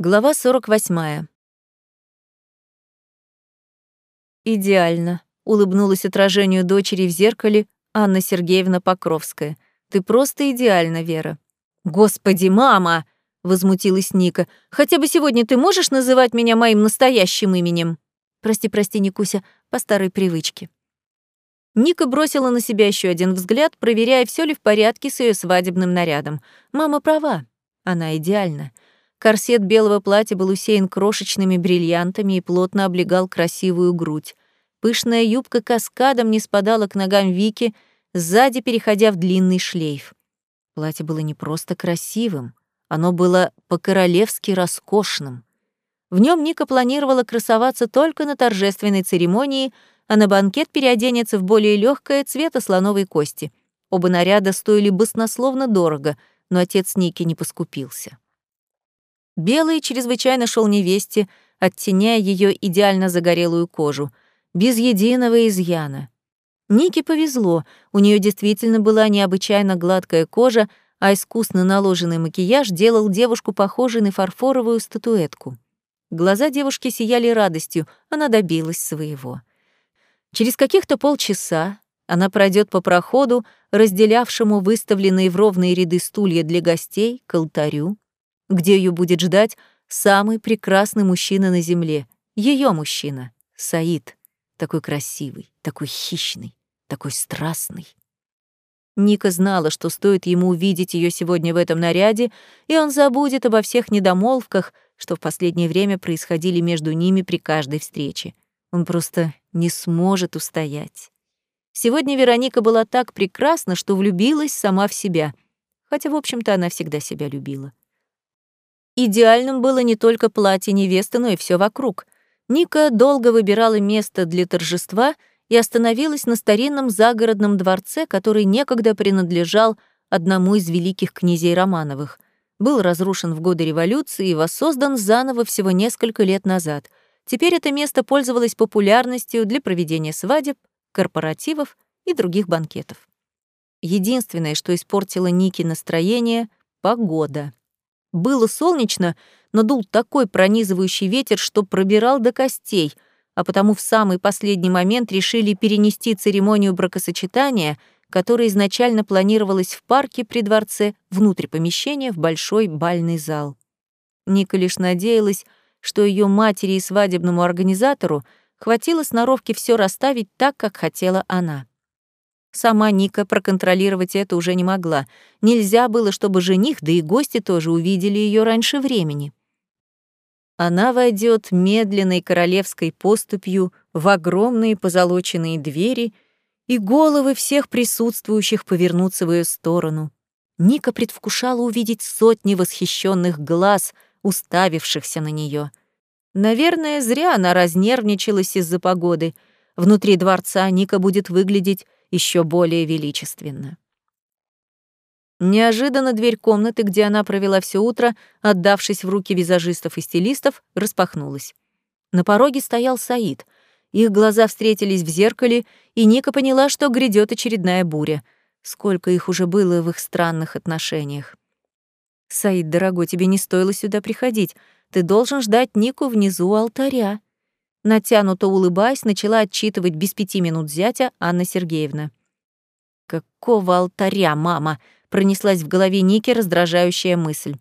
Глава 48. «Идеально», — улыбнулась отражению дочери в зеркале Анна Сергеевна Покровская. «Ты просто идеальна, Вера». «Господи, мама!» — возмутилась Ника. «Хотя бы сегодня ты можешь называть меня моим настоящим именем?» «Прости, прости, Никуся, по старой привычке». Ника бросила на себя еще один взгляд, проверяя, все ли в порядке с ее свадебным нарядом. Мама права, она идеальна. Корсет белого платья был усеян крошечными бриллиантами и плотно облегал красивую грудь. Пышная юбка каскадом не спадала к ногам Вики, сзади переходя в длинный шлейф. Платье было не просто красивым, оно было по-королевски роскошным. В нем Ника планировала красоваться только на торжественной церемонии, а на банкет переоденется в более легкое цвета слоновой кости. Оба наряда стоили баснословно дорого, но отец Ники не поскупился. Белый чрезвычайно шел невесте, оттеняя ее идеально загорелую кожу, без единого изъяна. Нике повезло, у нее действительно была необычайно гладкая кожа, а искусно наложенный макияж делал девушку похожей на фарфоровую статуэтку. Глаза девушки сияли радостью, она добилась своего. Через каких-то полчаса она пройдет по проходу, разделявшему выставленные в ровные ряды стулья для гостей, к алтарю, где ее будет ждать самый прекрасный мужчина на земле, ее мужчина, Саид, такой красивый, такой хищный, такой страстный. Ника знала, что стоит ему увидеть ее сегодня в этом наряде, и он забудет обо всех недомолвках, что в последнее время происходили между ними при каждой встрече. Он просто не сможет устоять. Сегодня Вероника была так прекрасна, что влюбилась сама в себя, хотя, в общем-то, она всегда себя любила. Идеальным было не только платье невесты, но и все вокруг. Ника долго выбирала место для торжества и остановилась на старинном загородном дворце, который некогда принадлежал одному из великих князей Романовых. Был разрушен в годы революции и воссоздан заново всего несколько лет назад. Теперь это место пользовалось популярностью для проведения свадеб, корпоративов и других банкетов. Единственное, что испортило Нике настроение — погода. Было солнечно, но дул такой пронизывающий ветер, что пробирал до костей, а потому в самый последний момент решили перенести церемонию бракосочетания, которая изначально планировалась в парке при дворце, внутрь помещения, в большой бальный зал. Ника лишь надеялась, что ее матери и свадебному организатору хватило сноровки все расставить так, как хотела она. Сама Ника проконтролировать это уже не могла. Нельзя было, чтобы жених, да и гости тоже увидели ее раньше времени. Она войдет медленной королевской поступью в огромные позолоченные двери, и головы всех присутствующих повернутся в ее сторону. Ника предвкушала увидеть сотни восхищенных глаз, уставившихся на нее. Наверное, зря она разнервничалась из-за погоды. Внутри дворца Ника будет выглядеть еще более величественно. Неожиданно дверь комнаты, где она провела все утро, отдавшись в руки визажистов и стилистов, распахнулась. На пороге стоял Саид. Их глаза встретились в зеркале, и Ника поняла, что грядет очередная буря. Сколько их уже было в их странных отношениях. «Саид, дорогой, тебе не стоило сюда приходить. Ты должен ждать Нику внизу алтаря», Натянуто улыбаясь, начала отчитывать без пяти минут зятя Анна Сергеевна. «Какого алтаря, мама?» — пронеслась в голове Ники раздражающая мысль.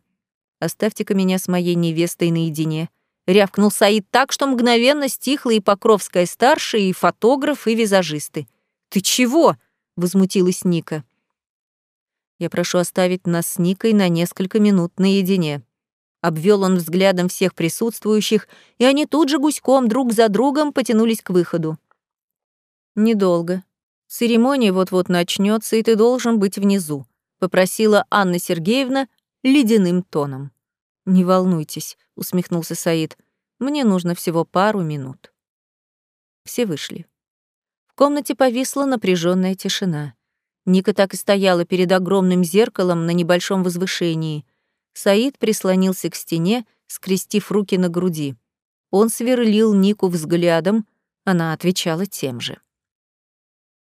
«Оставьте-ка меня с моей невестой наедине», — рявкнул Саид так, что мгновенно стихла и Покровская-старшая, и фотограф, и визажисты. «Ты чего?» — возмутилась Ника. «Я прошу оставить нас с Никой на несколько минут наедине», Обвел он взглядом всех присутствующих, и они тут же гуськом друг за другом потянулись к выходу. «Недолго. Церемония вот-вот начнется, и ты должен быть внизу», — попросила Анна Сергеевна ледяным тоном. «Не волнуйтесь», — усмехнулся Саид. «Мне нужно всего пару минут». Все вышли. В комнате повисла напряженная тишина. Ника так и стояла перед огромным зеркалом на небольшом возвышении — Саид прислонился к стене, скрестив руки на груди. Он сверлил Нику взглядом, она отвечала тем же.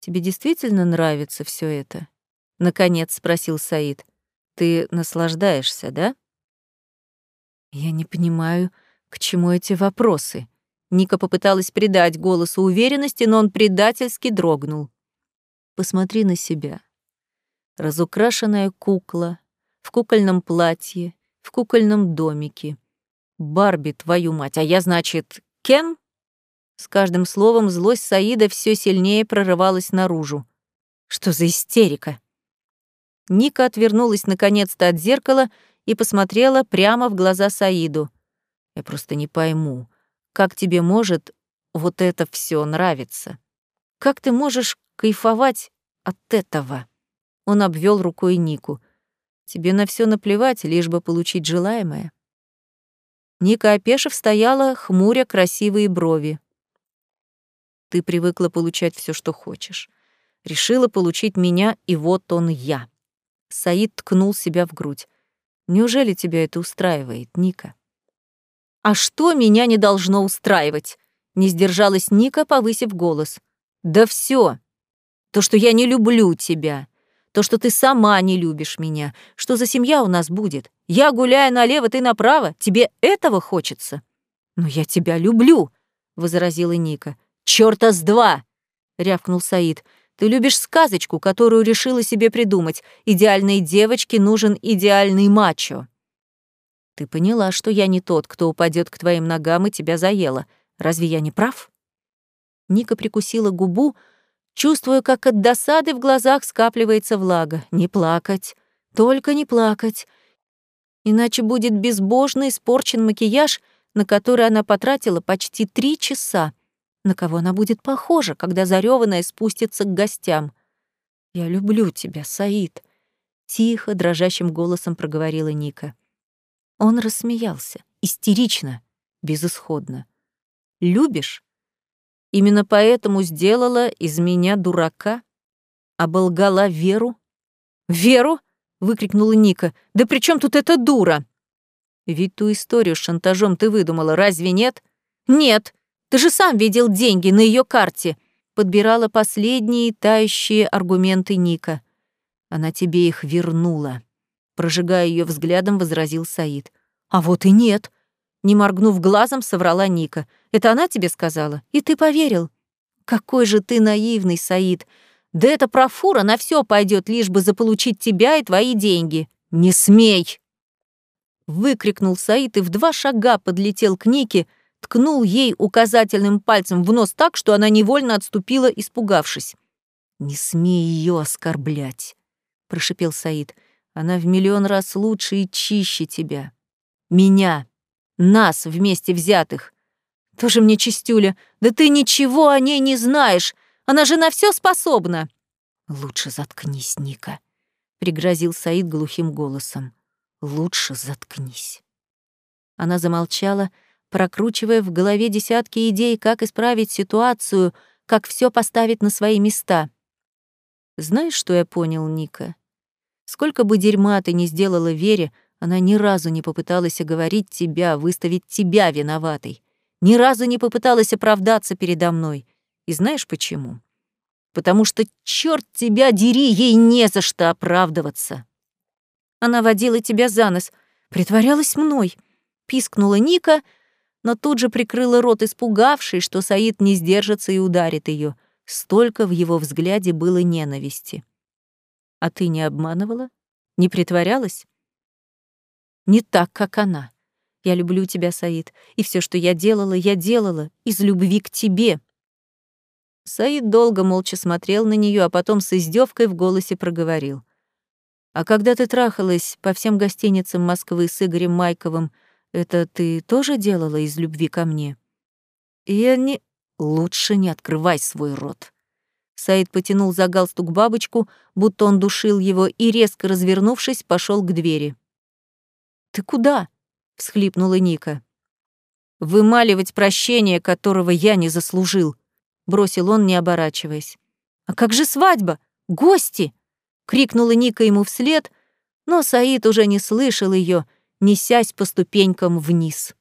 «Тебе действительно нравится все это?» — наконец спросил Саид. «Ты наслаждаешься, да?» Я не понимаю, к чему эти вопросы. Ника попыталась придать голосу уверенности, но он предательски дрогнул. Посмотри на себя. Разукрашенная кукла, в кукольном платье, в кукольном домике. Барби, твою мать, а я, значит, Кен? С каждым словом злость Саида все сильнее прорывалась наружу. Что за истерика? Ника отвернулась наконец-то от зеркала и посмотрела прямо в глаза Саиду. Я просто не пойму, как тебе может вот это все нравиться? Как ты можешь кайфовать от этого? Он обвел рукой Нику. Тебе на все наплевать, лишь бы получить желаемое. Ника, опешив, стояла, хмуря красивые брови. Ты привыкла получать все, что хочешь. Решила получить меня, и вот он я. Саид ткнул себя в грудь. Неужели тебя это устраивает, Ника? А что меня не должно устраивать? Не сдержалась Ника, повысив голос. Да все. То, что я не люблю тебя. То, что ты сама не любишь меня. Что за семья у нас будет? Я гуляю налево, ты направо. Тебе этого хочется? Но я тебя люблю, возразила Ника. Чёрта с два! рявкнул Саид. Ты любишь сказочку, которую решила себе придумать. Идеальной девочке нужен идеальный мачо. Ты поняла, что я не тот, кто упадет к твоим ногам и тебя заела. Разве я не прав? Ника прикусила губу, чувствуя, как от досады в глазах скапливается влага. Не плакать, только не плакать. Иначе будет безбожно испорчен макияж, на который она потратила почти три часа. На кого она будет похожа, когда зарёванная спустится к гостям? «Я люблю тебя, Саид», — тихо, дрожащим голосом проговорила Ника. Он рассмеялся, истерично, безысходно. «Любишь? Именно поэтому сделала из меня дурака? Оболгала Веру?» «Веру?» — выкрикнула Ника. «Да при чем тут эта дура?» «Ведь ту историю с шантажом ты выдумала, разве нет?» «Нет!» Ты же сам видел деньги на ее карте. Подбирала последние тающие аргументы Ника. Она тебе их вернула. Прожигая ее взглядом, возразил Саид. А вот и нет. Не моргнув глазом, соврала Ника. Это она тебе сказала? И ты поверил? Какой же ты наивный, Саид. Да это профура на все пойдет, лишь бы заполучить тебя и твои деньги. Не смей! Выкрикнул Саид и в два шага подлетел к Нике, ткнул ей указательным пальцем в нос так, что она невольно отступила, испугавшись. «Не смей ее оскорблять», — прошипел Саид. «Она в миллион раз лучше и чище тебя. Меня, нас вместе взятых. Тоже мне чистюля. Да ты ничего о ней не знаешь. Она же на все способна». «Лучше заткнись, Ника», — пригрозил Саид глухим голосом. «Лучше заткнись». Она замолчала, — прокручивая в голове десятки идей, как исправить ситуацию, как все поставить на свои места. Знаешь, что я понял, Ника? Сколько бы дерьма ты ни сделала Вере, она ни разу не попыталась оговорить тебя, выставить тебя виноватой. Ни разу не попыталась оправдаться передо мной. И знаешь почему? Потому что, черт тебя дери, ей не за что оправдываться. Она водила тебя за нос, притворялась мной. Пискнула Ника — но тут же прикрыла рот, испугавшись, что Саид не сдержится и ударит ее. Столько в его взгляде было ненависти. «А ты не обманывала? Не притворялась?» «Не так, как она. Я люблю тебя, Саид, и все, что я делала, я делала из любви к тебе». Саид долго молча смотрел на нее, а потом с издевкой в голосе проговорил. «А когда ты трахалась по всем гостиницам Москвы с Игорем Майковым, — это ты тоже делала из любви ко мне? Я не... Лучше не открывай свой рот. Саид потянул за галстук бабочку, будто он душил его, и, резко развернувшись, пошел к двери. «Ты куда?» — всхлипнула Ника. «Вымаливать прощение, которого я не заслужил», — бросил он, не оборачиваясь. «А как же свадьба? Гости!» — крикнула Ника ему вслед, но Саид уже не слышал ее несясь по ступенькам вниз.